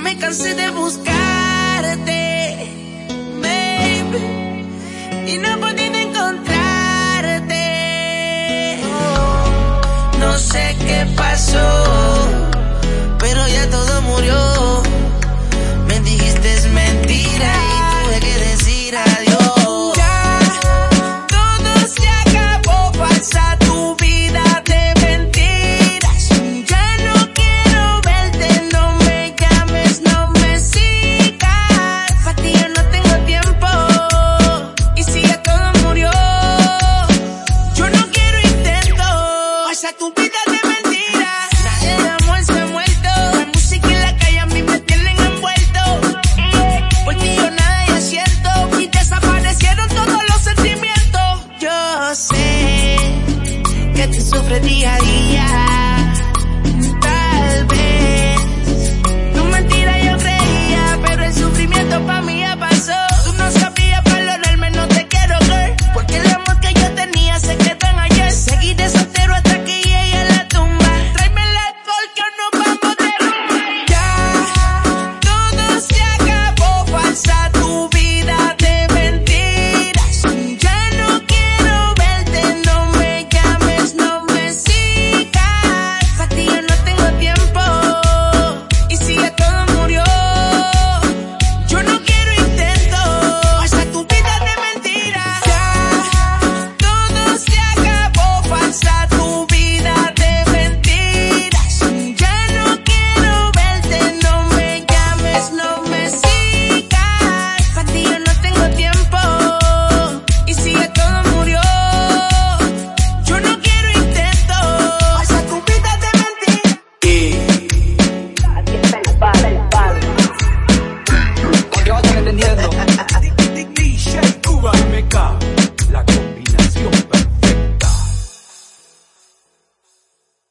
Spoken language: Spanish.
Me cansé de buscarte, baby. Y no he encontrarte. No sé qué pasó, pero ya todo. Tu vida de mentiras, nadie de amor se ha muerto. La música en la calle a mí me tienen envuelto, porque yo nadie siento y desaparecieron todos los sentimientos. Yo sé que te sufre día a día.